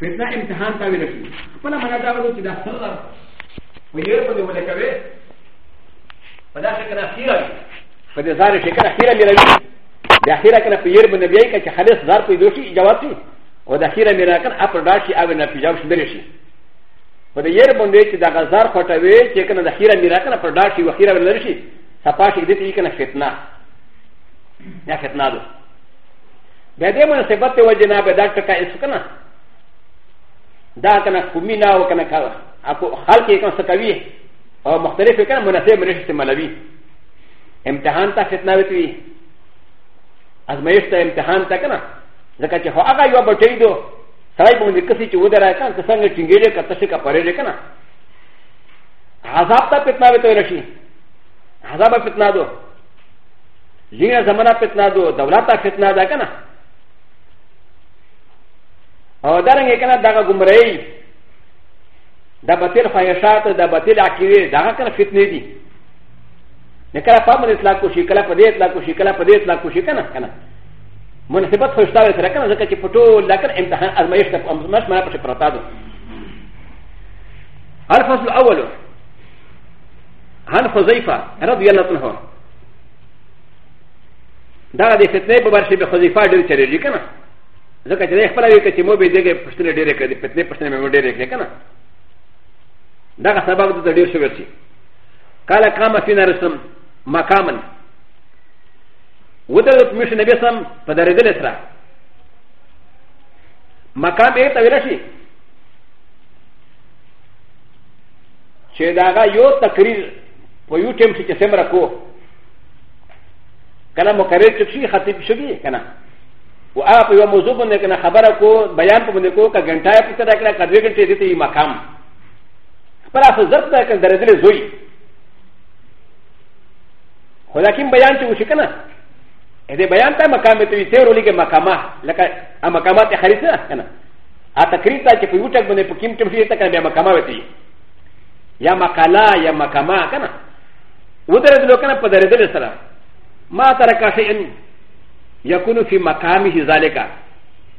فتنه امتحان ته ویل شي خپل معنا دا ورو چې دا سره و یې په دې ولې کوي په دا شکل اخیرا په دې ځار شکل اخیرا مې راوي د اخیرا کنه په یې باندې بیا کې خالص زار په دوشي جواب شي او د اخیرا مې راکن اپر دا شي او نه پیجاو شي بلشي په دې یې باندې چې دا غزار پټوي چې کنه د اخیرا مې راکن پر دا شي و اخیرا ولر شي صفاشي دې ته کنه فتنه نه فتنه ده به دې مناسبت ته وجناب دا ټکا اسکنه だかな、こみなおかなか、あこ、はきかんさかび、おもたれふかん、もなせむれしまらび。エムタハンタフィッナウィティ、アズメスタエムタハンタカナ、ザカチホアガヨバチェイド、サイボンディクシチウダラカン、サンゲチンゲレカタシカパレレカナ。アザタフィッナウィトラシー、アザバフィッナド、ジニアザマラフィッナド、ダウラタフィッナダカナ。او دارنګه کنه دغه گمراهی دا باطل خواهشات دا باطل عقیده دغه کنه فتنه دي نه کله په باندې اطلاق کوشي کله په دې اطلاق کوشي کله په دې اطلاق کوشي کنه کنه مناسبت خوشتاوي سره کنه ځکه چې پټو لکه امتحان ازمایښت په امزمش مړه په پراتا ده الفصل الاول عن حذيفه رضي الله عنه دا د فتنې په برخه کې حذيفه ډېر چلېږي کنه ځکه چې نه خپل وی کچې مو به دغه پښتنه ډېرې کړې پټنه پښتنه مې ډېرې کړې کنه دا سبب د ډېر شو ورچی کاله قام فينا رسم مقامن ودرت مش نبی سم په درېدل سره مقام یې ته ورشي چې داغه یو تقریر په یو ټیم چې سمره کو کله مقرر چې خطیب شوی کنه و هغه په یو موضوع باندې کنه خبره کو بیان په باندې کو کا غنټه په سره کړه کدوې غنټه دې ته مقام پر اساس ضرب ته کنه درځلې زوی خو لکه بیان چې وشي کنه دې بیان ته مقام ته وي سیرولې کې مقامه لکه ا مقامات خريص نه کنه ا تقریر ته چې په یو ټک باندې په کوم ټیم شي ته کنه بیا مقامه وتی یا مقاله یا مقامه کنه ودرې دلو کنه په درې دل سره ما ترکه شي يكون في مقامه ذلك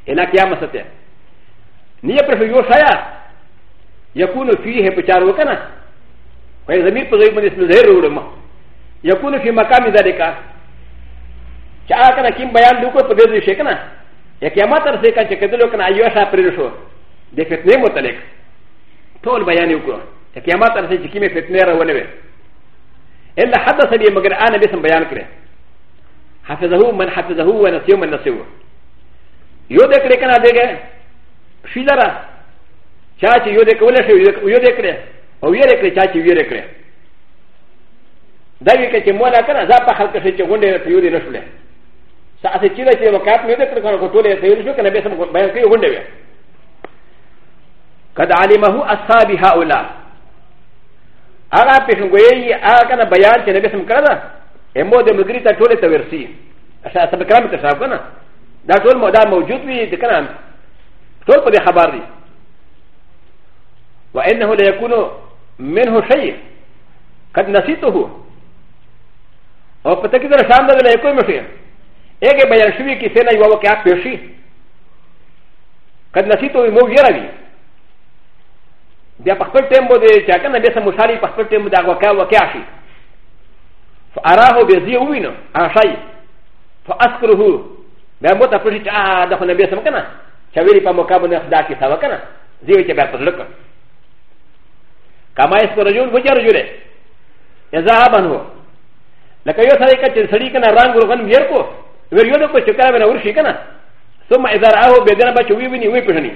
إلى كيامسته نيه پر یو شایا يكون فيه پچار وکنه وای زمي په غیب باندې ظاهر وړم يكون في مقام ذلك چا کنه کیم بیان دوکو په دې شي کنه یا قیامت تر څه کنه چې کدل کنه ایو شا پر شو د فتنه متعلق ټول بیان وکړه چې قیامت تر څه چې کیم فتنه راولې الا حدث لي مگر انا بسم بیان کړه حفظه من حفظه ونسيه من نسيه يودك لكنا دقه شي لرا شاشي يودك ولا شي يودك له او يودك له شاشي يودك له دا وی کې مولا کنه دا په خلک شي چې غونډه په یو دي نشوله ساعت چې دا چې وکات مې دکړ کنه ټوله ته ویل شو کنه به سم بیان کوي غونډه وی قد علمه اصحاب هؤلاء هغه پېښنګوي هغه کنه بیان چې نبی سم کړه ا م و د مدري ته ټوله ته ورسي اساس به کرام ته صاحب کنه دا ټول مودا موجود وي د کنه ټول په خبر دي وانه لا يكون منه شيء قد نسيته او په تکي در شام ده لا يكون مشي اګه بیان شوی کی سینا یو واقعا پیشي قد نسيته مو ویراوي بیا په خپل ټیم بده چا کنه به سم مشالي په خپل ټیم دا واقعا واقعا شي فاراه بيزي وينو اشاي فاسكره باموت افرشت اه ده نبي سمكنا شاوري فمكابن اخداكي سمكنا زي وجه بات لك كما يسكر رجل وجه رجل يذهب عنه لك يو سريك سريكنا رانغ رغن بيركو ويريدكو شكاوى من ورشيكنا ثم اذا راه بيدنا بشوي ويني ويقشني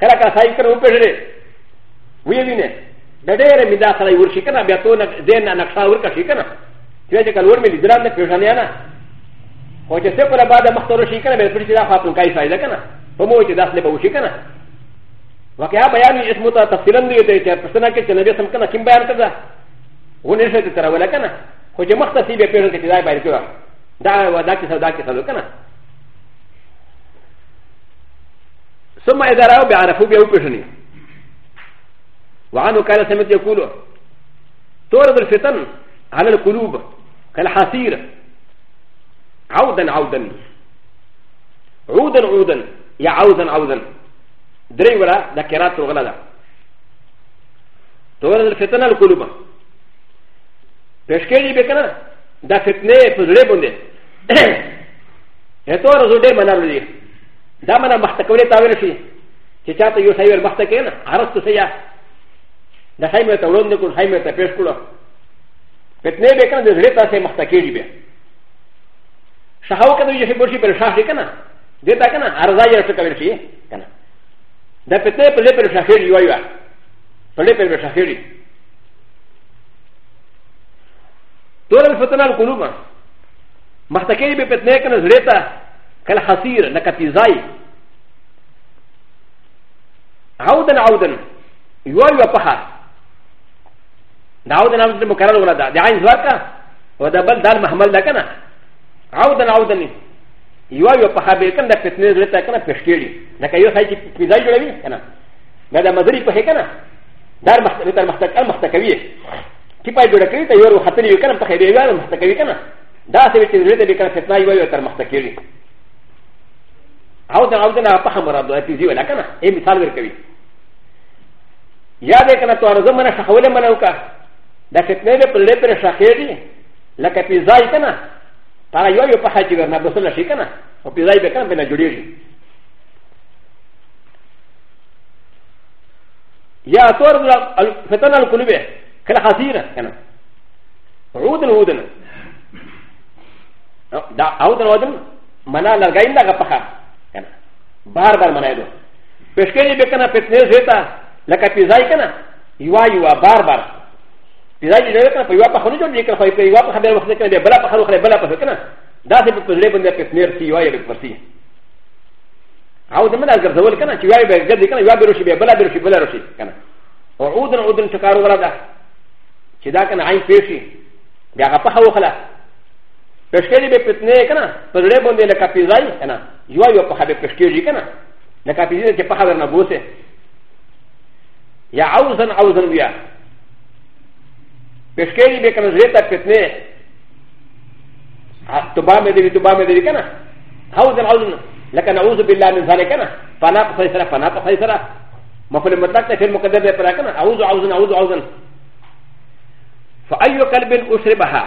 كلا كاسايكر ويقشني ويقشني ا ل ي ر م د ا خ ل ي و ر ش ي ك ن ا بيتون دين ا ن ق ش ا و ر ك ش ي ك ن ا تيجي كالور من الدرام لك يشانيانا وجه سيقول بعد مختار ش ي ك ن ا بيتون كذا خاطر كاي فايزه كنا فمو وجه داخل بوشي كنا وكيا بيان اسمه تفصيلا يدير فسنا كتنبي سمكنا كم بيان كذا ونشر ترى ولا كنا وجه مختار سيبي بيرن كذا بيتون دا وداكي سوداكي سوداكي كنا ثم إذا رأوا بعرفوا بيوكشني وعنه كان سمت يقول تورد الفتن على القلوب كالحصير عودا عودا عودا عودا يا عودا عودا دري ولا ذكرات وغلدا تورد الفتن على القلوب پشکیلی بکنا دا فتنے پزڑے بندے ہے تو رزو ڈے منا لے دا منا مخت کولے تاویل شي چې چاته یو سایور مخت کې نه عرض څه یا د حیم ته وړاندې کول حیم ته پیش کړو پتنې به کنه د زړه تاسو مختکېږي به شاهو کنه چې ورشي پر شاه کنه دې تا کنه ارزای ورته کول شي کنه د پتنې په لپاره شاهېږي وایو په لپاره شاهېږي ټول الفتنه القلوب مختکېږي به پتنې کنه زړه ته کله حسیر لکه تیزای عودن عودن یو یو په هغه ダウダナウダムカラウダダインズワカウダバダマハマダカナアウダナウダニユアヨパハベカンダフィッネズレタカナフィッシュリナカヨハイキピザジュレミカナダダマズリパヘカナダマスレタマスタカマスタカビエキパイドレクリタヨウハテリユカナパヘビアマスタカビカナダセビチズレタビカナフィッナヨヨタマスタキリアウダナウダナパハマラドアティズユラカナエミサルクリやでかなとあるぞまなしゃはわれまなうかだけど、レプレシャケリ、ラケピザイケナ、パラヨヨパハチがなぶそらしかな、おピザイベカンベナジュリリ。やとら、フェトナルコルベ、カラハシーラ、ケナ。ウドンウドン。ダウドンウドン、マナラガインダガパハ、ケナ。バーバーマネド。ペスケリベカナペスネズエタ、ラケピザイケナ、ユワユワバーバー。ل ا ج ل ك ن ا فيوقع خلوج لك فيوقع خبر وخذك ن بلا فخلو خلي بلا فكنا داس بتزري بندك نير سيواي بفرسي او د منها زول كنا سيواي بجد كنا يوابي روشي بلا بروشي بلا روشي كنا وعودن عودن شكارو غردا شدا كنا عين فيشي بيها فخلو خلا فشكلي بفتنه كنا فزري بندك لك بيزاي كنا يواي وخبر فشكلي كنا لك بيزاي كفخر نبوسه يا عوزن عوزن وياه پشکری به کنه زیتا پتنه توبه مې دې توبه مې دې کنه حوز العون لکه نعوذ بالله من ذلك کنه فنا په خیر سره فنا په خیر سره مفعول مطلق ته فعل مقدر به پر کنه اعوذ اعوذ اعوذ اعوذ فاي قلب اشربها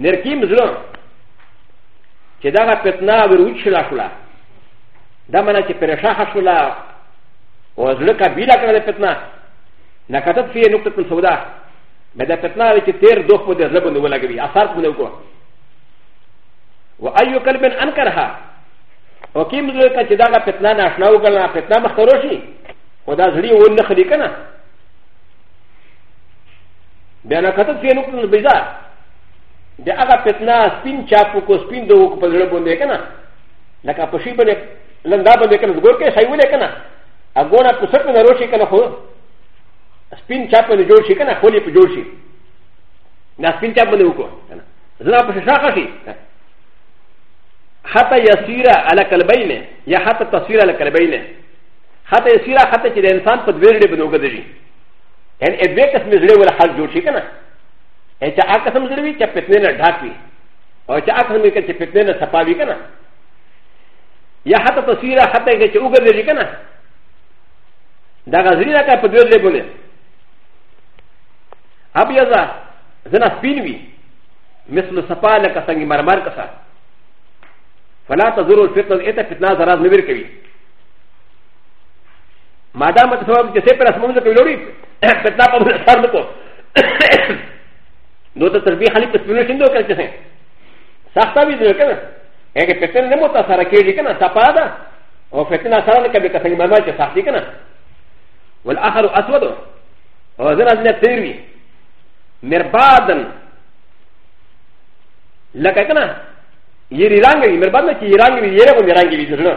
نرکیم زلو چې دا پتنا وروچ شلا شلا دا معنی چې پرشاخه شلا او زلو کا بیلا کړه پتنا نکتت فيه نقطه سودا م د ا فتنا ل ك تير دوخ مدى زبن ولا غبي اثار من الكو و أ ي قلب انكرها وكيم زوجك تدعى فتنا ناشنا وكلنا فتنا مختروشي ودا زري ونخلي كنا بأنا كتب في نقطة البيضاء بأغا فتنا سبين شافوكو سبين دوكو بزربون ديكنا لك أبشي بني لندابن ديكنا زغوركي سيولي كنا أقونا بسرطنا روشي كنا خلوه سپین چاپ باندې جوړ شي کنه خولي په جوړ شي دا سپین چاپ باندې وکړو زنا په شاخه شي حتى يسير على قلبين يا حتى تصير على قلبين حتى يسير حتى چې انسان په دویر ډېر بنوګه دي ان ا دوی قسم زړه ولا حال جوړ شي کنه ا چې ا قسم زړه وي چې پتنې نه ډاک وي او چې ا قسم کې چې پتنې نه صفا وي کنه یا حتى تصير حتى چې وګرځي کنه دا غزري نه کا په دویر ډېر بنوګه アビアザザナスピンビミスルサパーラカサンギママカサファラタズルフィットエタフィッナザラズミルキビマダマツワジセプラスモンズキロリフィッナパブラサルコノタタビハリプスピルシンドキャンサタビズルキャンエケペテンネモタサラケリキャンサパダオフィッナサラケビカサンギママチサティキャン و ا ل آ خ ر أ س و د و ز ن ا ز ن ا ت ي ر ي مربادن لكنا يرانجي مربادن يرانجي يرغم يرانجي يرغم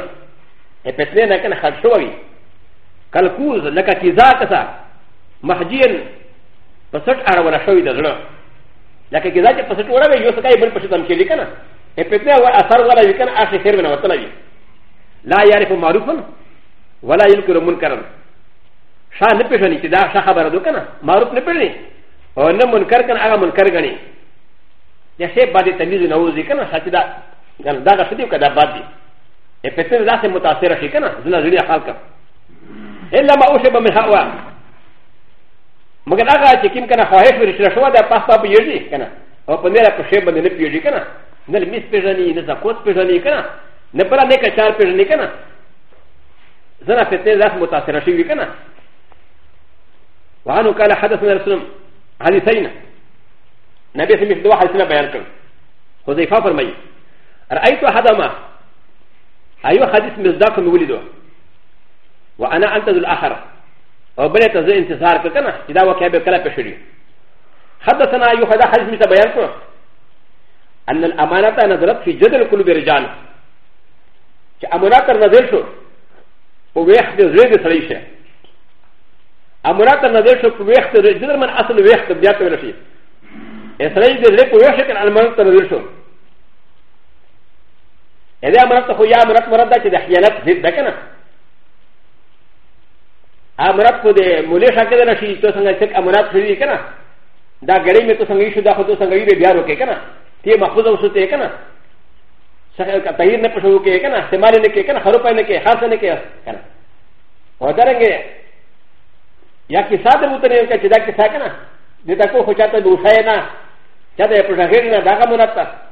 يرغم لكن خشوي كالكوز لكي ذاكسا مهجين بسرط اراونا شوي دزنا لكن كذا بسرط ورابي يوسكاي بن بشتم شيلكنا يفتنا واثر ولا يكن اشي خيرنا وطلبي لا يعرف معروفا ولا ينكر منكرا شا نبشني كذا شا خبر دوكنا معروف نبشني او نه منکر کنه هغه منکر غني د شه باندې تمیز نه وځي کنه ساتي دا کنه دا غسدي کنه باد دي په پته دا څه متاثر شي کنه زنا زړي حال کړه الا ما اوشه به مهوا مګر هغه چې کوم کنه خواهش ورسره شو دا پاس په یوزي کنه او په نه په شه باندې نه پیږي کنه نه لمیس پیژني نه زکوت پیژني کنه نه پر نه کچار پیژني کنه زنا پته دا متاثر شي کنه وعنه قال حدثنا رسول الله ه ل ي ي س ن حديثين نبي سمي في ن ا بيان كر حذيفة فرمي رأيت أحدهما أيوة حديث مصداق مولده وأنا أنتظر الآخر وبنت زي انتظار كنا ا وكيف كلا بشري حدثنا أيوة ا حديث مثل بيان كر أن الأمانة نزلت في جدل قلوب الرجال كأمانة نزل شو ويحدث زي سريشه アムラタナデショプウェクトル、ジェルマンアスルウェクトル、ビアトルシー。エスライデレプウェクトル、アムラタナデショ。エレアムラタホヤムラタマラダチでヒヤラツディベカナ。アムラタホデムレシャケナシーとサンガセクアムラタフリケナ。ダガレメトサンギシュダホトサンギリビアロケケナ。ティマフォゾウステケナ。サヘルカタイネプシュウケケナ。セマリネケケナ。ハロパネケ、ハサネケケナ。ウォダレンゲ。やきさでもてねんかちだけさかな。でたこほちゃってどうさえな。ちゃでプロジェクトがだがもらった。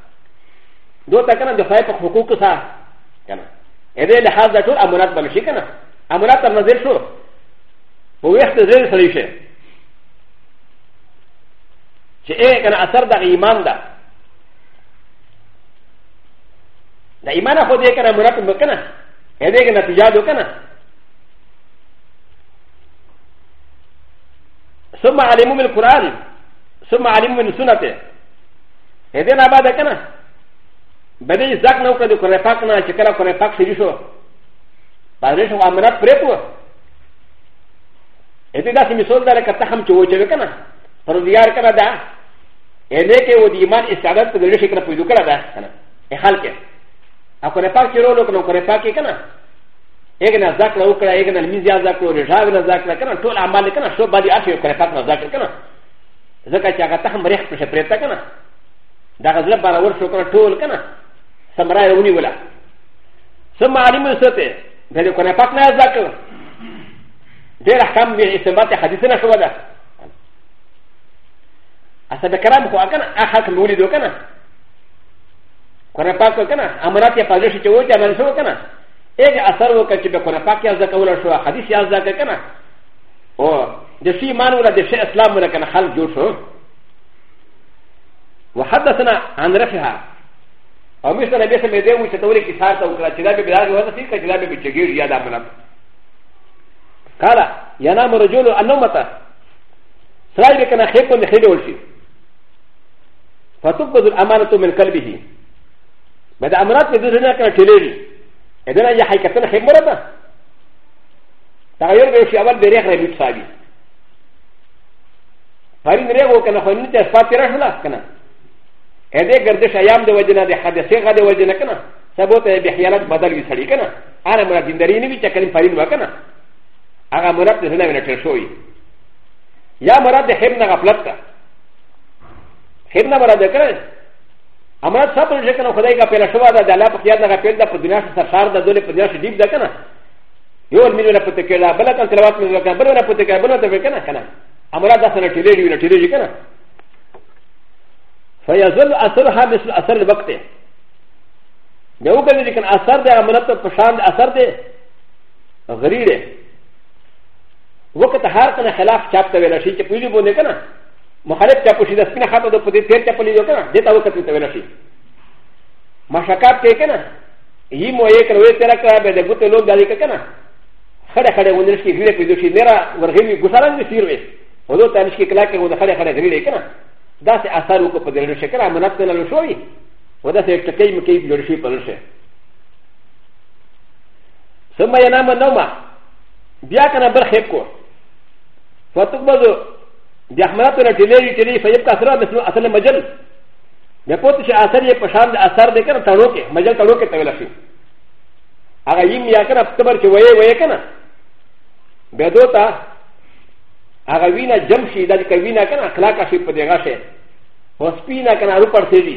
どうたかなでさえとほこくさ。かな。えでれはずだとあもらったのしかな。あもらったのぜそう。おやつでれそれし。ちえかなあさだがいまんだ。だいまなほでかなもらったのかな。えでかなとやどかな。ثم علموا من القرآن ثم علموا من سنته هذين أبدا كنا بدي زاك نو كده كنا فاكنا شكرا كنا فاك سيريشو بعدين شو عمرات بريكو هذين داس مثال دار كتحم شو وجهه كنا فرضيار كنا دا هذين كه ودي إيمان استعداد تدريش كنا بيدو كنا دا كنا إخالك أكو نفاك شرولو كنا كنا فاك كنا اگر نزدک رو کرا اگر نمیزی نزدک رو رجاو نزدک رو کنن طول عمال کنن شو بادی آشو کرا پاک نزدک رو کنن زکا چاگا تهم ریخ پشه پریتا کنن دا غزلب بارا ورشو کنن طول کنن سمرای رونی ولا سم علیم سته بلی کنن پاک نزدک رو دیر احکام بی اثبات حدیث نشو دا اصلا بکرام خوا کنن احاک مولی دو کنن کنن پاک کنن امرات یا پادرشی چوو چا منسو کنن اگر اثر و کچی به قرآن پاکی از دکولا شو حدیثی از دکه کنه او دشی ایمان ولا دشی اسلام ولا کنه خلق جور شو و حدثنا عن رفها او میشه نبی سمی دیو چه تولی کسار تا وکرا چلا بی بیداری وزا سیر که چلا بی بچگیر یاد آمنم قال ینام رجول النومتا سراج بکنه خیب کنه خیلی ولشی فتبذل امانتو من قلبه بعد امرات بدرنا کنه تلیری ا ذ ن ا ي ح ي ك ت ن ح ي م ر ب ا تغير بيوشي اول بريخ ربيت صابي فارين ريغو كان خلنت اسفاتي رحلا كنا ا ذ ا قردش ايام دو وجنا دي حدثي غدا وجنا كنا سبوت بحيالات بدل يسالي كنا انا مراد ديني بي تكلم فارين وكنا انا مراد ديني من الترشوي يا مراد حبنا غفلتا حبنا مراد كنا アマサプンジェクトのフレガペラシュワダ、ダラプティアナペルダ、プディナシャシャーダ、ドレプディナシャディブダカナ。ヨーミルナプテケラ、ベラタンテラワミルカ、ベラプテケラ、ベラテケナカナ。アマラダサナティレリュー、ティレジカナ。ファイアズル、アサルハミス、アサルバクテ。ヨーガリキン、アサルデ、アマラタプシャン、アサルデ、グリレ。ウォクタハーカナ、ハラフ、チャプテル、シーキプリボネカナ。مخالف چا پوشی د سپینه خاطه د پدې تیر چا پلی جو کنه دته وخت ته ویل شي مشکات کې کنه یی مو یې کروي تیر کړه به د ګوتو لوګ دالي کنه خړه خړه ونل شي غیره پیدا شي نه را ورغوي ګساران دي سیر وي ودو تانش کې کلا کې ود خړه خړه غیره کنه دا سه اثر وکړه په دې شکر امانت نه لول شوی ودا سه ټکې مکې جوړ شي پلل شي ثم ينام النوم بیا کنه بل خېب کو فتقبض د احمد ته ټلیری ټلی فیب کا سره مثلو اصل مجل مې پوت چې اثر یې پشان د اثر دې کنه تړو کې مجل تړو کې تویل شي هغه یم یا کنه اکتبر چې وې وې کنه به دوتا هغه وینا جم شي د کوینا کنه اخلاق شي په دې غشه هوسپینا کنه رو پر سیږي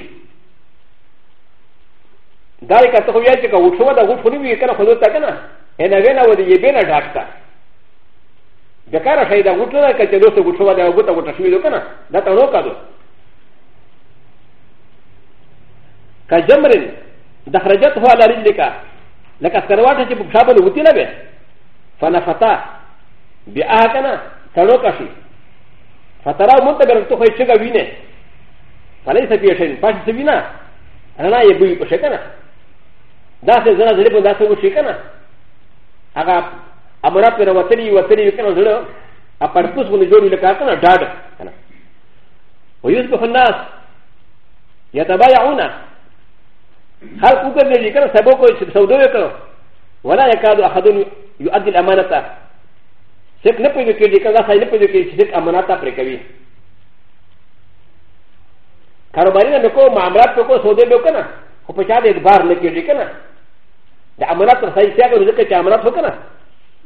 دا یې کته خو یا چې کا وښو دا وښو نه وی کنه خو دوتا کنه هنه وینا و دې به نه ډاکټر でからしゃいだごとなかてどうせごとはでごとごとしみどかな。だとろかど。かじゃむれん。だからじゃとはらりでか。なかさわたちぶかぶるうてなべ。ファナファタ。ビアーカナ。たろかし。ファタラをもたがるとはしがびね。ファレセピエシェン。パシセビナ。アナイブイポシェカナ。だせずらずれぼだせごしかな。あが。アマラペラワテリワテリウカナズルアパルプスウンジョウルカカナダダウユスブファナスヤタバヤオナハルクウケリカナサボコイサウドウカナワラヤカドアハドウユアディアマナタセクネプリケリカナサイネプリケリシテアマナタプレカビカロバリナメコマアマラプコソデウカナホペチャディバーネキリカナダアマナタサイセアゴルケチャアマラプコナ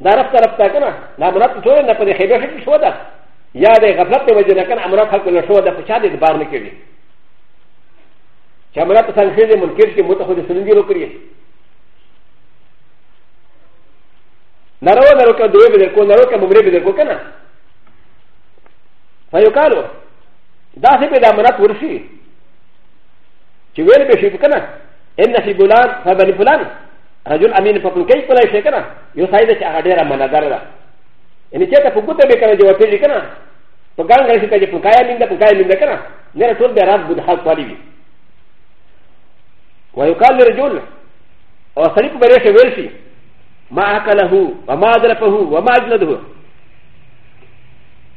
ダラフタラフタカナ、ナムラトトレナポデヘベヘシュワダ。ヤデガフラテウジナカン、アムラハクルシュワダ、フシャディバーミキリ。シャムラトサンヘデムキリキムトホデスンディロクリ。ナロナロカドウェブデコナロカムレベデコカナ。ファヨカロ。ダセペダムラトウシ。チュウェルベシュカナ。エンナシブラン、ファバリフラン。رجل امين فقل كيف ولا شيء كنا يساعد شهادة من دارنا ان شئت فقلت بك انا جواب لي كنا فقال لي شيء كيف كايا من ذا كايا من ذا كنا نرى طول براد بدها قالي ويقال لرجل او سليك بريش ويلسي ما اكله وما ادركه وما اجلده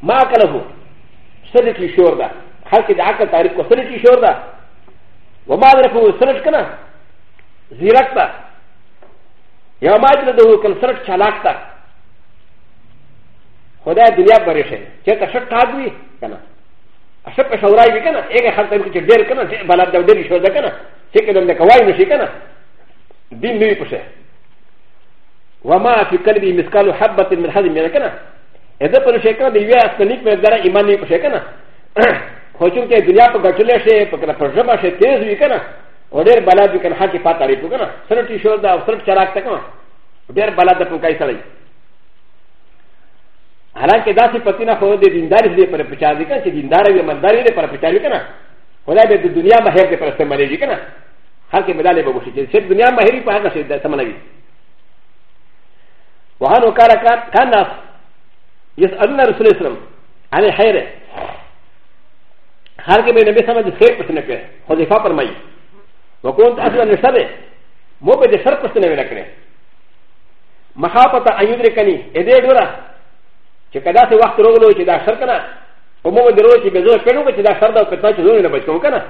ما اكله سلك يشور ذا حالك اذا عقل تعريف سلك يشور ذا وما ادركه سلك كنا زيرك ذا よまじでどうかんするチャラクタ。ほだでやばれしん。チェックシャッタグリかな。アシャプシャウライビカナ、エガハタミキデルカナ、バラダウデリショウダカナ、チェックドンデカワイムシカナ。ディンディプシェ。وما في قلبي مثقال حبة من هذه الملكنة إذا كنت شيئا ليس كنت مدرى إيماني بشيئا ホチュンケディアパガチュレシェ、パカラパジャマシェ、テーズウィケナ。و ډېر بلا د کن حق پاتې لري کنه سره ټی شو دا سره چراغ تک ډېر بلا د پوکای سره حالانکه داسې پتینا خو د دیندار دې پر پچا دي کنه چې دیندار وي مندار دې پر پچا دي کنه خدای به د دنیا مهر دې پر سمونه دي کنه هر کې مدالې به وشي چې دنیا مهر په هغه شي د سمونه وي وهانو کار کان ناس يسالون رسول الله صلی الله علیه وسلم عن خیره هر کې به نبی سمجه خیر پسنه کوي خو دفاع فرمایي وكنت أ س ل ا نسبه مو بدي سرقص نملكني مخافه ان يدركني ادي دورا شكدا سي وقت رغلو شدا سرقنا ومو بدي روشي بزور كنوكا شدا سردا وكتا شزوني نبشكو كنا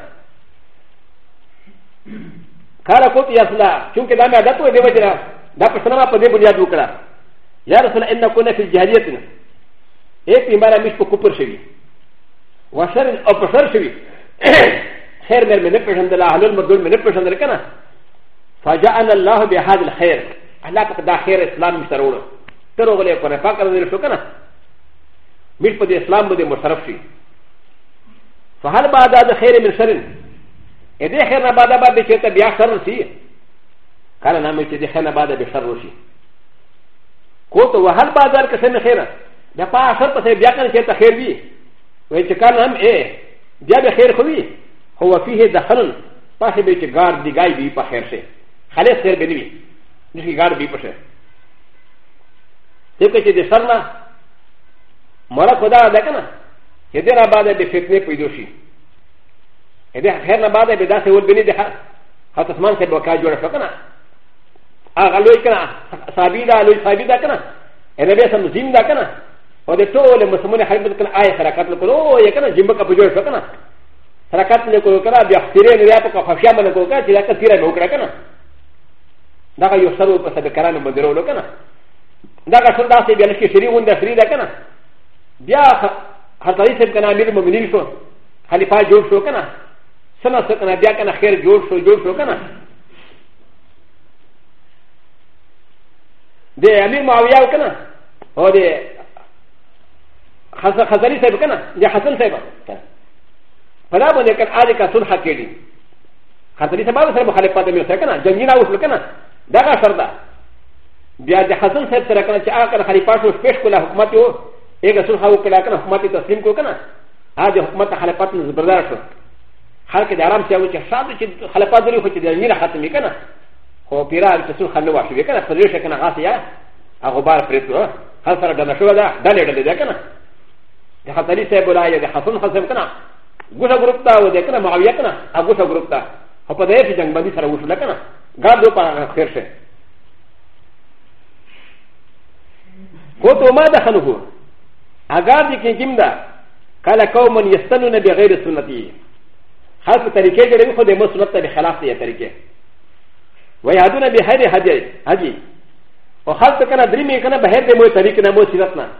قال قلت يا سلا شنك دامي عدتو ادي بجرا دا قصنا ما بدي بنيا دوكرا يا رسول ان كنا في الجاهليتنا ايه في مرة مش بكبر شوي وشر او بشر شوي خیر مې نه پېژندل اهل مدل مې نه پېژندل کنه فجاءنا الله بهذا الخير الله پاک دا خیر اسلام مشترونه تر وغلې کنه پاک دې شو کنه مې په دې اسلام باندې مصرف شي فهل بعد هذا خير من شر دې خیر نه بعد بعد چې ته بیا شر شي قال نام چې دې خیر نه بعد به شر شي کو ته وهل بعد هر کس نه خیره دا پاسه پسې بیا کنه چې ته خیر وي وای چې کله هم اے بیا به خیر خو وي هو فيه دخل پاشه به چې ګار دی ګای بي په خیر شي خالص خیر بنوي نشي ګار بي پشه ځکه چې د سر نه مړه خدا ده کنه چې دې را باندې د فتنې پیدا شي دې خیر نه باندې به داسې ول بنې ده حتی اسمان څخه وکا جوړ شو کنه هغه لوی کنه صحابي دا لوی صحابي دا کنه نبی سم زین دا کنه او د ټول مسلمانې حرکت کنه آی حرکت وکړو یا کنه جنبک په جوړ شو کنه حرکت نه کو کرا بیا خیره نه یا په خفیا باندې کو کرا چې دا کثیره نو کرا کنه دا یو سره په سبب کرانو بدرو لو کنه دا که څنګه تاسو بیا نشي شری غونډه شری دا کنه بیا حضرت صاحب کنه امیر المؤمنین شو خلیفہ جوړ شو کنه سنا سکنه بیا کنه خیر جوړ شو جوړ شو کنه د امیر معاویه کنه او د خزری صاحب کنه د حسن صاحب کنه フラボネカアリカソンハケリ。ハトリサバーサーもハレパテミセカナ、ジャニラウスルカナ、ダガサダ。ビアジャハソンセットラカナチアカハリパソスペシャルハマティオ、エガソンハウカラカナハマティタスリムコカナ、アジャハマタハレパティズブラシュ。ハケダランシャウチャサブチハレパティウチデニラハテミカナ。ホピラーチソンハノワシュウカナ、フレシャカナハシヤ、アゴバープレスロー、ハサラダナシュワダ、ダレダレデカナ。ハタリセブライアでハソンハセムカナ。ゴシャグルプタウデカナマウヤカナアゴシャグルプタアパデシジャンバディサラウシュラカナガドパラヘルシェコトマダハノフアガディキンキムダカラカウマンヤスタノネビレルスナティハルタリケゲレフォデモスナタリハラフィアタリケウヤドネビハデハデハジオハルタカナディミカナバヘデモタリケナモシラスナ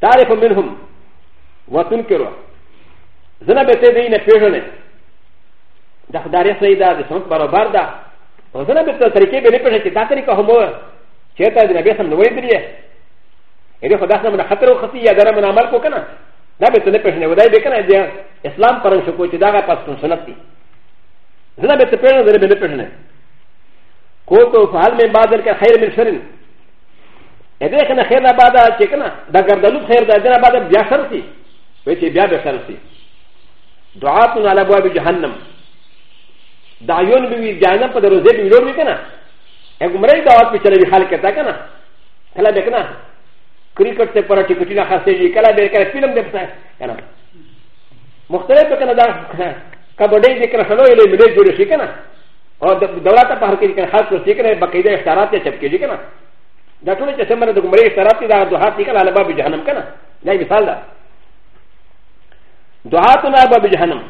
タリフォミルフォン وتنكره زنا به ته دینه پیژنې د خدای سره دا د څنګه برابر ده او زنا به ته طریقې به نه پیژنې چې دا طریقه هم چې ته د نبی سم نوې درې یې خدا سره من خطر او خطی یا دره من عمل کو کنه دا به ته نه پیژنې ودای به کنه دا اسلام پرم شو کو چې دا غا پښتون سنت دي زنا به ته پیژنې زنا به نه پیژنې کو کو فعال من بادر کا خیر من شرن ا دې کنه خیر نه بعد چې کنه دا ګردلو خیر دا دره بعد بیا شرطي وې چې بیا به شرطي دعاتنا على باب جهنم دعيون بي جهنم قد روزي بي لور بكنا اگمري دعوات بي چلے بي حال کہتا کنا کلا دیکھنا کرکٹ سے پراٹھی کچنا خاصے جی کلا دیر کر فلم دیکھتا ہے کنا مختلف کنا دا کبڈی ذکر سنو لے ملے جوڑے سی کنا اور دولت پہر کے ذکر خاص کر سی کنا باقاعدہ اشارات تے چپکے جی کنا دا ټول چې څنګه د ګمړې اشارات دي دا دوه حتی کله علباب جهنم کنا دا مثال ده دعاتنا به جهنم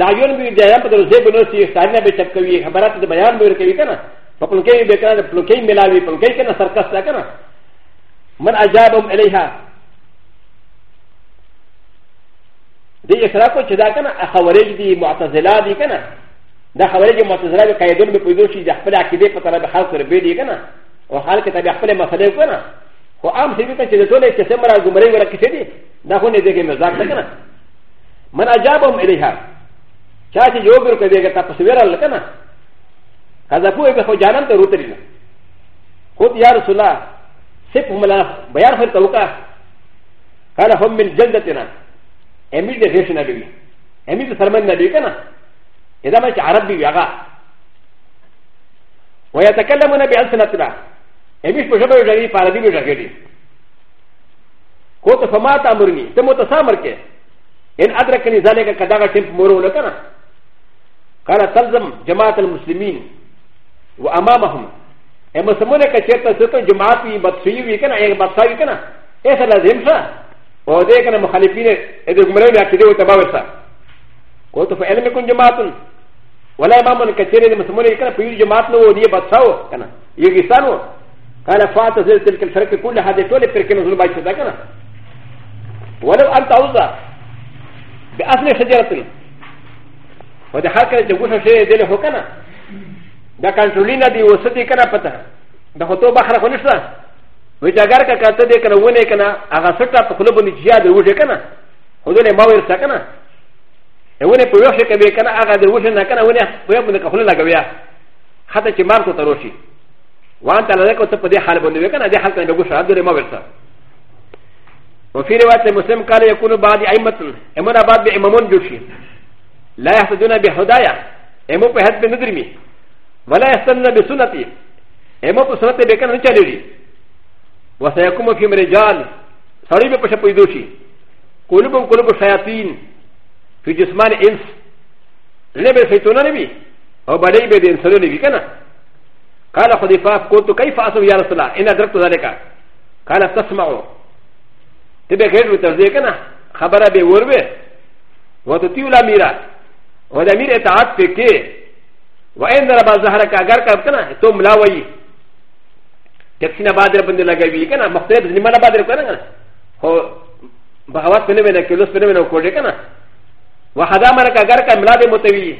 دا یون به جهنم په درځه بنوسی ښکارنه به چپکوي خبرات د بیان به کوي کنه په پلکې به کنه پلکې ملاوي پلکې کنه سرکس تا کنه من اجابهم الیها دې اقرا کو چې دا کنه خوارج دي معتزله دي کنه دا خوارج معتزله به قیدون به پیدا شي د خپل عقیده په طرف خلق سره به دي کنه او خلک ته خپل مسله کنه خو عام سړي ته چې ټوله کیسه مرا ګمړې ولا کیسه دي دا خو نه دي کې مزاق کنه من اجابهم اليها شاشي يوغر كذلك تقصير لكنا هذا هو ابن حجانا تروترنا قلت يا رسول الله سبهم الله بيان خير توقع قال هم من جلدتنا امير غيش نبي امير سلمان نبي كنا اذا ما عربي يغا ويتكلمون بألسنتنا امير بشبه جديد فعلا دي بشكل قلت فما تامرني تموت سامر كي ان ادركني ذلك كدغه تمب مرو لكنا قال تلزم جماعه المسلمين وامامهم اما سمونه كشرت ستو جماعت بي بتسوي بي كنا ايه بتسوي كنا ايه لازم شا وده كنا مخالفين اذا جملوا لي عقيده وتباوسا قلت فعلم يكون جماعه ولا امام كثير من سمونه كنا في جماعت لو دي بتساو كنا يغيسانو قال فاتزل تلك الفرق كل هذه تولي فرقين ظلمات كنا ولو انت اوزع باصل شجرتن وده حركه ده وشه شيء ده له كنا ده كنترولينا دي وسطي كنا پتا ده خطو بخره خنشتا وچ اگر کا کته دې کنه ونه کنه هغه سټه په خلوب نه جیا دی وشه کنه خودله ما ورڅ کنه ونه په وشه کوي کنه هغه دې وشه نه کنه ونه په یو باندې خلل لګویا خاطر چې مار ته تروشي وان ته لکه ته په دې حال باندې کنه دې حال کنه وشه دې ما ورڅ وفي روايه مسلم قال يكون بعد ائمه امنا بعد بامامون جوشي لا يهتدون بهدايا امو بهد بندرمي ولا يهتدون بسنتي امو بسنتي بكن نشالي وسيكون فيهم رجال صريب بشاپي دوشي قلوبهم قلوب الشياطين في جسمان انس لبي شيطان نبي او بدي بدي انسان نبي كنا قال خذ فاف قلت كيف اصل يا رسول الله ان ادركت ذلك قال تسمعوا ت ب ك ه ر و ت ر د ي ك ن ا خبر ب و ر ب و ت ت ي و ل ا ميرا و د ا مير اتعاد ف ك ي و أ ي ن ر ب ا ز ه ر ك ا غ ر ك ا ب ك ن ا تو ملاوي كتسنا بادر بند لغاوي كنا مختلف زمان بادر كنا هو بغوات فنمنا كيلوس فنمنا كوري كنا و ح د ا م ر ك ا غ ر ك ا ملاوي متوي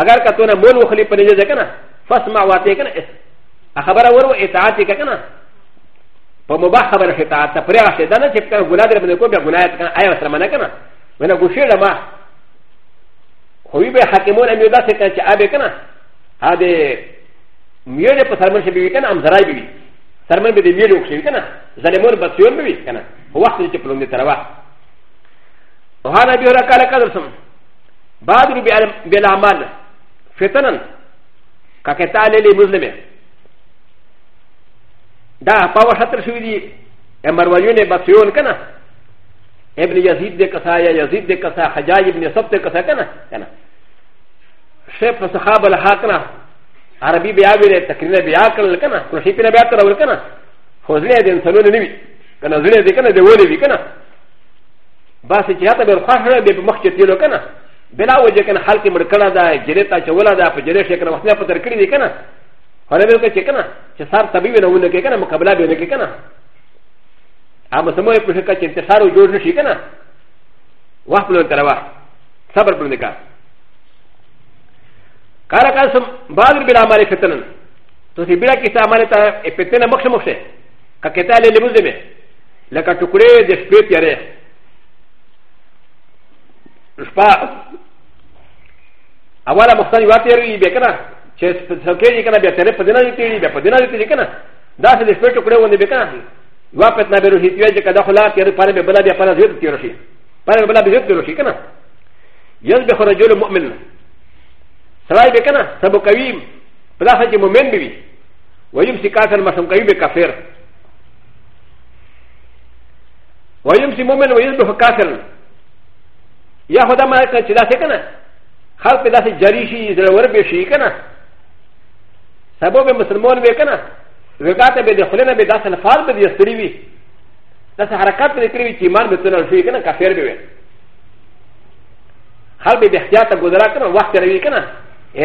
اگر كتونا مول وخلي فنجزا كنا فاسمع واتي كنا خبر ورو اتعاد كنا パモバハバラシタタプレアシダナチェクグラデルメコビアグナイアサマナカナ。ウナゴシラマホイベハキモンアミュダセカチアベカナ。アデミュレポサマシビカナアムザラビビ。サマビデミュレオクシビカナ。ザレモンバシュンビビカナ。ホワシチェプロンデタラバ。ウハナビオラカラカルソン。バドルビアマル。フィタナン。カケタレリムズレメ。دا پاو شطر شوی دی مرویون بطیون کنا ابن یزید دی کسا یا یزید دی کسا حجاج ابن سب دی کسا کنا کنا شیف صحاب الہا کنا عربی بیا ویل تقریر بیا کړل کنه کړشی په بیا تر ول کنه خوځلې دې انسانونه نیوي کنه زړه دې کنه دې ولې وی کنه باسي چې هغه بل خوښره دې مخ کې تیلو کنه بلا وجه کنه حل کې مړ کړه دا جریتا چولا دا په جری شي کنه وخت نه پتر کړی دې کنه هذا هو كيكنا شسار تبيبين هو كيكنا مقابله بين كيكنا اما سموه كشكا شسار وجوز شيكنا وحب لون تروا صبر بلنكا قال قاسم بادر بلا مال فتنن تو سي بلا كيسا مالتا فتنة مخش مخش كاكتا للمزه به لكا تكري دشبي بياري شفا اولا مختار يواتي يروي بكنا چې سکرې کنه بیا تر په دینه تیری بیا په دینه تیری کنه دا څه د شپې ټکړې ونه به کنه واپس نه به روحي تیږي کدا خلا تیر پاره به بلا بیا پاره زیات تیر شي پاره بلا به زیات تیر شي کنه یز به خرجل مؤمن سړی به کنه سبو کوي په داسې چې مؤمن به وي ویم سی کافر مسم کوي به کافر ویم سی مؤمن ویز به کافر یا خدا ما کنه چې دا څه کنه خلق په داسې جری شي زړه ور به شي کنه سبب مسلمان وکنا وکاته به د خلنه به داس الفاظ به یستری وی داس حرکت به کړی چې ایمان به تنل شي کنه کافر به وي حال به د احتیاط گزارا کنه وخت روي کنه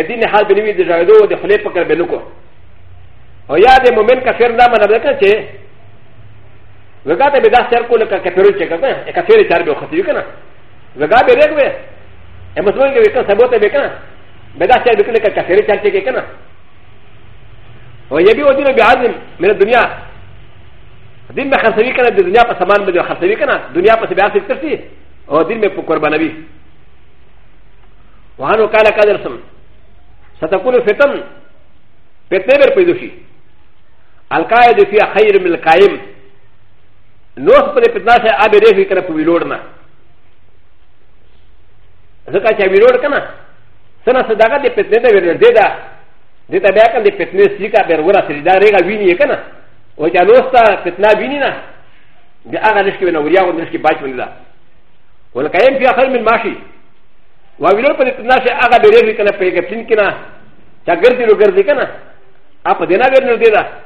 دین حال به وی د جایدو د خلې پکړ به نکو او یا د مؤمن کافر دا منو کنه چې وکاته به داس سر کول کافر چې کنه کافر چار به ختی کنه وکا به رګ وې مسلمان کې وکړه سبوت به کنه به داس چار به کنه کافر چار چې کنه ويبي ودين بعزم من الدنيا دين ما خسري كان الدنيا فسمان بدو خسري كان الدنيا فسبعة سكترسي ودين ما بقربان بي وهانو قال كادرسم ستكون فتن فتنة برپيدوشي القائد فيها خير من القائم نوس پر فتنة شاء آبي ريفي كان پو ويلوڑنا ذكا چا ويلوڑ كان سنة صداقة دي فتنة دا ويلوڑ دي دا でたべあかんでペッネスリカベルウラセリダレガウィニエカナ。おじゃのしたペッナビニナ。であがですけど、ウリアウンですけばいとんだ。おらかえんぴあかんみんまし。わびろペッナシアガベレリカナペケプリンキナ。チャグルディログルディカナ。アパデナベルディラ。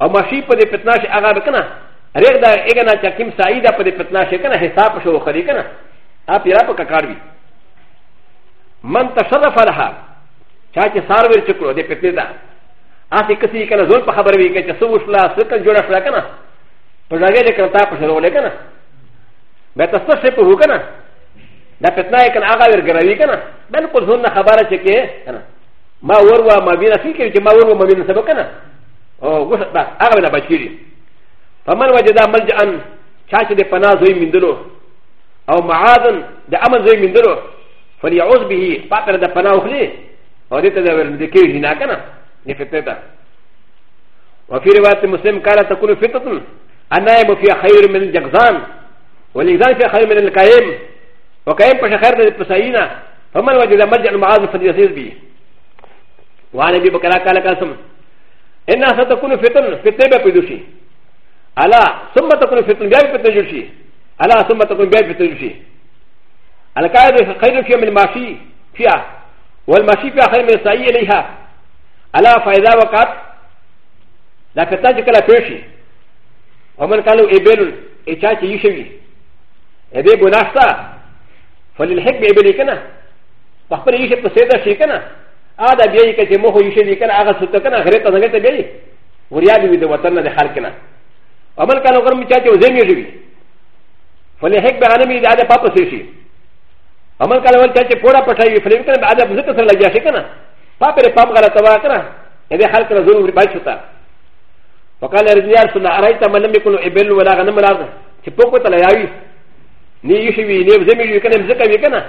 おましぽでペッナシアガベカナ。レダエガナチャキムサイダパデペッナシアカナヘサプショウカリカナ。アピラパカカビ。マンタシャダファラハ。チャチサーブルチクロデペテダアティクシーキャラゾンパハバリケチソウシラスカジュラフラカナプラゲデカタプシャロレカナベタスシェプウカナダペナイカンアガルガラビカナベルコゾンナハバラチェケマウォーマビラシキキマウォーマビラセブカナオウシャタアガラバチリファマンワジダマジアンチャチデパナゾイミンドロアウマアダンデアマゾイミンドロファリアオズビーパパラダパナオフリー و د ت د و ر ن د ک ي ج ن ا ك ن ا ن ف ت ت ا وفي روايه مسلم قال تكون ف ت ن ا ن ا ي م فيها خير من الجغزان والجغزان فيها خير من الكايم وكايم فيها خير من القصينا فمن وجد مرجع معاذ فليزيد به وعن ابي بكر قال قاسم انها ستكون فتن فتنه بدوشي على ثم تكون فتن باب فتنجوشي على ثم تكون باب فتنجوشي الكايم خير فيها من الماشي فيها والمشي في آخر من سعي إليها على فإذا وقت لا فتاة كلا بيشي ومن كانوا إبل إشاكي يشوي إبل بناشتا فللحكم إبل كنا فخبر يشي بسيطة شي كنا هذا بيجي كتموه يشوي كنا أغا ستا كنا غريتا نغيتا بيجي وريابي بيدو وطننا دي حال كنا ومن كانوا غرم إشاكي وزيم يشوي فللحكم بغانمي دي هذا بابا سيشي アマカラワキャチポラパタイフリンクン、アダブズトラジャシカナ、パペレパムガラタワカラ、エレハルカラズムバイシュタ。وقال رجال سنة أرأيت من لم يكن إبل ولا غنم الأرض تبوكو تلاياوي ني يشوي ني يبزمي يكن يمزكا يكنا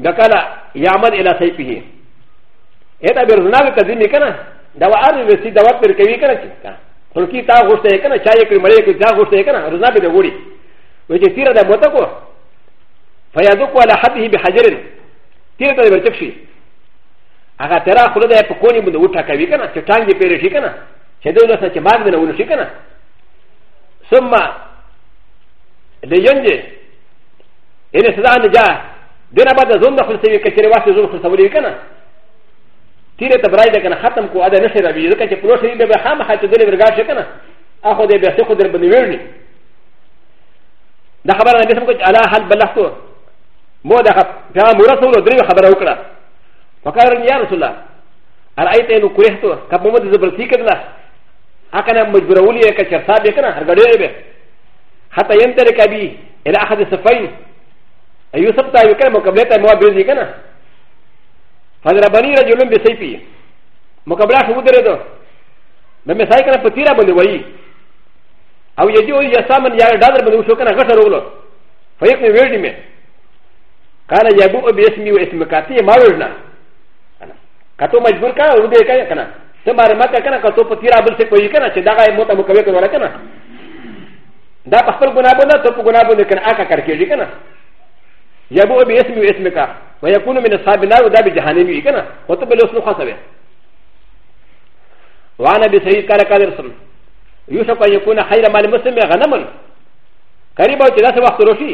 دقال يعمل إلى سيفه هذا برزناك كذب يكنا دوا أرض وسي دوا بركوي يكنا خلقي تا غوشتا يكنا شاي يكري مريكي تا غوشتا يكنا رزنا بدغوري وجه تيرا دا موتاكو فيدوك على حده بحجر تيرتا برتكشي اغا ترى خلدا يقوني من وطا كبيكنا تتانجي بيرشيكنا شدولا ساتيمان من ولشيكنا ثم لينجي ان سدان جاء دنا بعد زون دخل سوي كثير واسي زون خل سوي كنا تيرتا برايدا كان ختم كو ادا نشر ابي ذكا تقولوا شيء بخام حتى دلي برغاش كنا اخذ بيسخذ ربني ويرني だから、私は、あらは、バラフト。もだか、じゃあ、もらそうのドリルはばらうから。わからんやろそら。あらいてのクエスト、かもまでずぶりけら。あかなもじぶらうりやかちゃさべかな、はがれべ。はたやんてれかび、えらはでさファイン。あゆさたゆかもかべたもべじかな。ファザラバニラジュルンビセピ。もかぶらしうでれど。めめさいかなぷちらぶりわい。あうやじゅうやさまんやらだるぶりしょかながさろうろ。ファイクにウェルディメ。كان يبوء باسمي واسم كاتي مالنا كاتو مجبور كان ودي كان كان ثم رمك كان كاتو فتيرا بلسك وي كان شداغا موتا مكوي كان ولا كان دا بخبر غنابونا توب غنابونا كان اكا كركيجي كان يبوء باسمي واسم كا ويكون من اصحاب النار ودا بجهنمي كان وتبل اسم خاصه وانا بسيد كان كان رسم يوسف ان يكون خير مال مسلم غنما قريبا وكذا سوى وقت روشي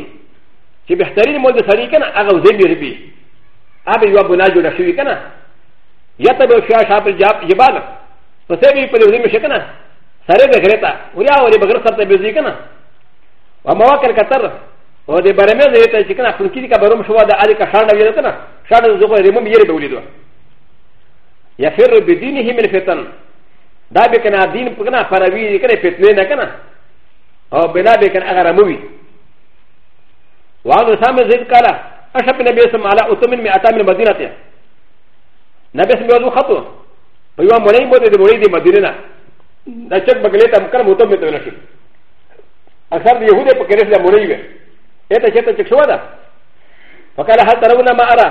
چې بهترین مول د سړي کنه هغه زې بیر بي هغه یو ګناه جوړ شوی کنه یا ته به شوا شاپ جاب جبال پسې به په دې مشه کنه سره د غریتا وریا ورې بغیر سره ته بيزي کنه او مواکل کتر او د برمه زې ته چې کنه خپل کې کا بروم شوا د علي کا شاړه ویل کنه شاړه زغه ریمم یې به ولیدو یا فر بدینه من فتن دا به کنه دین کنه فروی کنه فتنه نه کنه او بنا به کنه هغه رموي وعن اسامه زيد قال اشهد النبي صلى الله عليه وسلم اتى من مدينته نبي صلى الله عليه وسلم فيما مريم بوده دي مريم دي مدينه دا چک بغلی ته مکرم هوته مې ته نشي اکثر د يهودي په کېرس د مريم اته چې ته چک شو دا فقال هل ترون ما ارى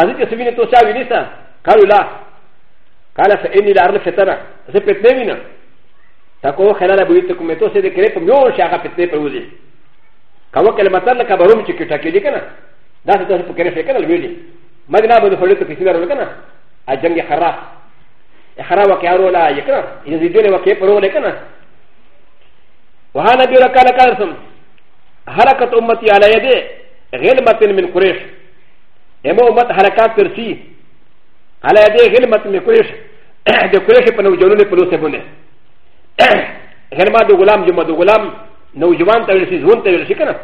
ازي چې سوینه تو شاوي نيسا قالوا لا قال فاني لا اعرف فتنه زه پتنه وینم تاسو خلال بویتکم ته څه دې کړې په یو شاغه پتنه پروزي カワキャマタラカバロムチキタキリカナダスタスポケレフェカナルビリマグナブルフォルトピシナルカナアジャンギハラハラワキャロラヤカナイズデュレワケプロレカナワハナビュラカラカルソンハラカトマティアラヤデレルマティンミンクレシエモマタハラカプルシーアラヤデレルマティンミンクレシデクレシェプロジョルネプロセブネヘルマドグラムジュマドグラム نو جوان ته ورسي زون ته ورسي کنه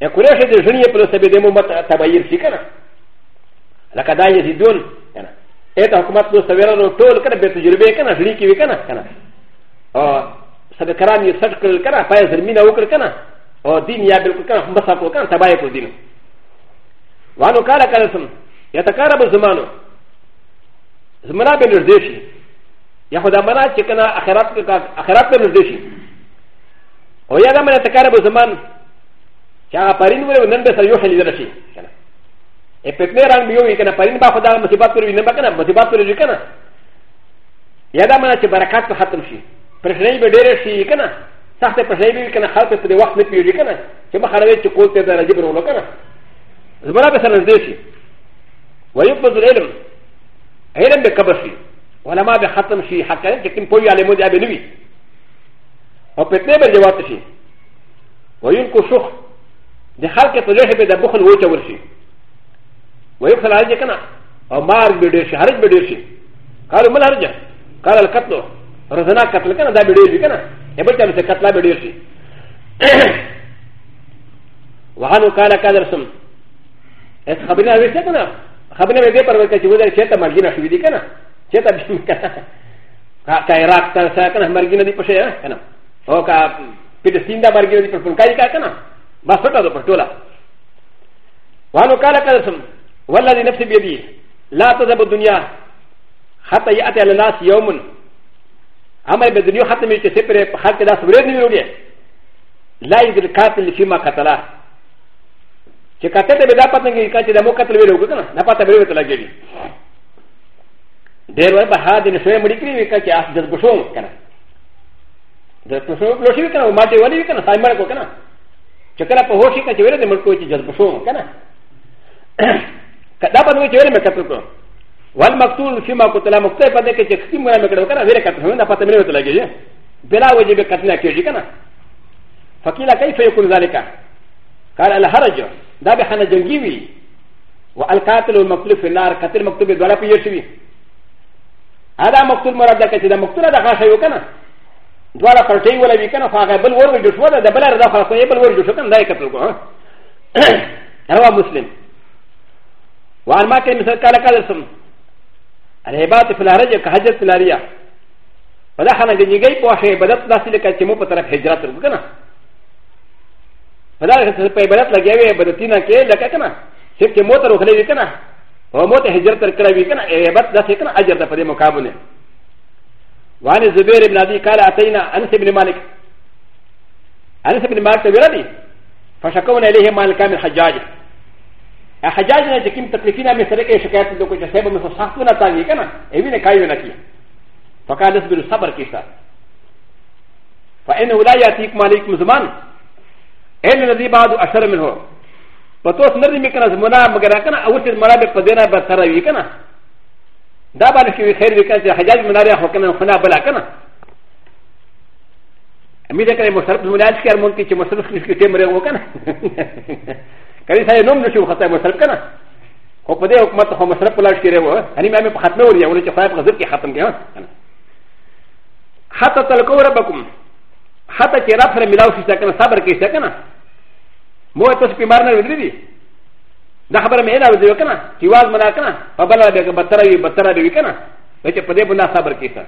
یا قریش د ژنې په لسته به د مو مت تبعیر شي کنه لکه دا یې زیدون کنه اته حکومت نو سویره نو ټول کنه به تجربه کنه ژنې کې وکنه کنه او سبه کرام یې سټ کړل کنه پای زمينه وکړ کنه او دین یا بالکل کنه مسا کو کنه تبعیر کو دین وانو کار کړسم يتقارب زمانو زمنا به نردشي یا خدا منا چې کنه اخرت کې اخرت به نردشي و ي ا د ا م ن ا ت ك ا ر ب زمان ك ا قارين ولو ننبس يوحي لدرسي ا ب ت ن ي ران بيوي كان قارين ب ا خ د ا مصيبات ولو ينبا كان مصيبات ولو يكنا ي ا د ا م ن ا ت بركات حتم شي برشلين بدرسي كنا سحت برشلين كان خاطر في وقت نبيوي كنا كما خرجت تقول تدرى جبر ولو كنا زبرا بس نزيشي ويقبض العلم علم بكبر شي ولما بختم شي حتى يمكن بوي على مدى بنوي او په تنه به جواب شي ويون کو شخ د خلک په لوهه به د بخل وچه ورشي ويخل عليه کنه او مار به ډیر شي هرج به ډیر شي قالو مل هرجه قال القتل رزنا قتل کنه دا به ډیر شي کنه یا بل چانه قتل به ډیر شي وهانو قال قادر سم اس خبرنا ویسه کنه خبرنا به دې پر ورکه چې وځي چې ته مرګینه شوې دي کنه چې ته کایراک تر سره کنه مرګینه دي پښه کنه او کا فلسطین دا برګي دي پر پلکای کا کنه بس پټه ده پټولا وانو قال قسم والذي نفس بيدي لا تذهب الدنيا حتى ياتي على الناس يوم عمل بدنيا حتى مش سفر حتى دا سوري نه ویلې لا يذل قاتل فيما قتلا چې کاته ته بدا پته کې کاته د مو قتل ویلو کنه نه پته ویلو ته لګېږي ډېر وخت به هدا نشوي مړ کړی وکړي چې اس جذب شوم کنه د پښو بلو شي کنه ما ته ولي کنه سایمر کو کنه چې کله په هوښ کې چې ویل د ملکو چې جذب شو کنه کدا په نو چې ویل مې کتل کو وال مقتول فيما قتل مقتل په دې کې چې ختم مې کړو کنه ویل کتل نه پته مې وته لګي بلا وجه به قتل کېږي کنه فقيل كيف يكون ذلك قال الحرج دا به خنه جنگي وي والقاتل المقتول في النار قتل مكتوب دوړه پیښوي هذا مقتول مراد ده چې دا مقتول دا غاښه یو کنه دواړه پرټې ولا وی کنه هغه بل ور وجو شو دا بل رضا خو بل ور وجو شو کنه دای کتل کو هوا مسلم وان ما کې مثال کاله کاله سم الهبات فی الارج کحجت فی الاریا پدا خانه گنیږي په شه بدت داسې لکه چې مو په طرف هجرت ورو کنه پدا چې په عبادت لګیاوي بدتینه کې لکه کنه چې مو تر وخلې کنه او مو ته هجرت تر کړې کنه عبادت داسې کنه اجر د پدې مقابله وعن الزبير بن ابي قال اتينا انس بن مالك انس بن مالك تبردي فشكونا اليه مالك من الحجاج الحجاج ن ا جكيم تكلفنا من سرقه شكايات دوكو جسيبه من صحتنا تاني كنا ايوين كايونا كي فقال اصبر الصبر كيسا فانه لا ياتيك مالك من زمان اين الذي بعد اشر منه فتوس نرمي كنا زمنا مغرا كنا اوتي المرابط قدنا بسراوي كنا だばらきゅうへるかて、はじゃむなやほかのほなばらかな。みだからもさるむなしかもんきちもさるきゅうてむれおかな。かりさえのむしゅうはたもさるかな。ほかでおまたほまさるぷらしきれわ。あにまめぱはのりやおりちゃはかずきはたんげわ。はたたらこらばこん。はたきらふらみらうしさかなさばらきさかな。もうとすぴまなうりり。だからメーラーでよかな、キワーマナカナ、パパラベがバタラビバタラビカナ、レチェパデブナサバキサ。